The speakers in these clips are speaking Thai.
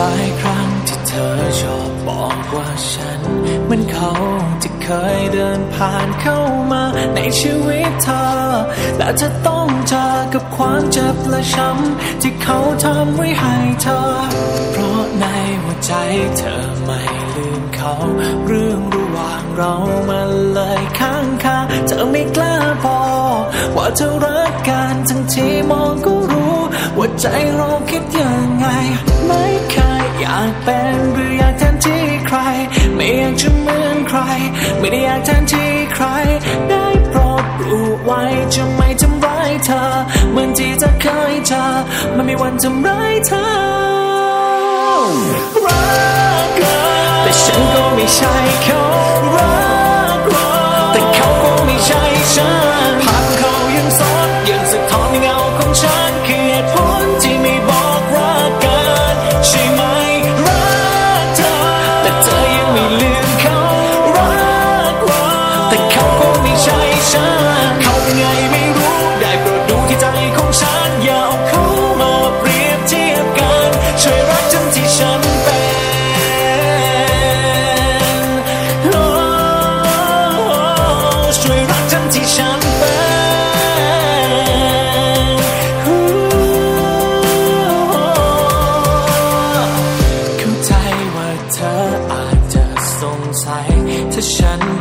หลายครั้งที่เธอชอบบอกว่าฉันเหมือนเขาที่เคยเดินผ่านเข้ามาในชีวิตเธอ และเธอต้องเจอกับความเจ็บและช้ำที่เขาทำไว้ให้เธอ เพราะในหัวใจเธอไม่ลืมเขา เรื่องระหว่างเรามันเลยค้างคาเธอไม่กล้าบอกว่าเธอรักกันทั้งที่มองก็รู้ ว่าใจเราคิดยังไง ไม่ได้อยากแทนที่ใคร ได้โปรดรู้ไว้จะไม่ทำร้ายเธอเหมือนที่เธอเคยเจอมันไม่วันทำร้ายเธอรักกัน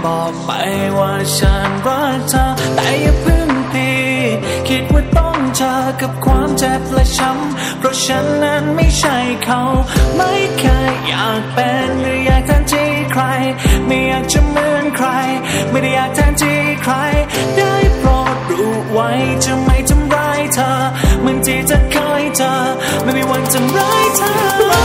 บอกไปว่าฉันรักเธอ แต่อย่าเพิ่งผิดคิดว่าต้องเจอกับความเจ็บและช้ำ เพราะฉันนั้นไม่ใช่เขา ไม่เคยอยากเป็นหรืออยากแทนที่ใคร ไม่อยากจะเหมือนใคร ไม่ได้อยากแทนที่ใคร ได้โปรดรู้ไว้จะไม่ทำร้ายเธอ เหมือนที่เธอเคยเจอ ไม่มีวันทำร้ายเธอ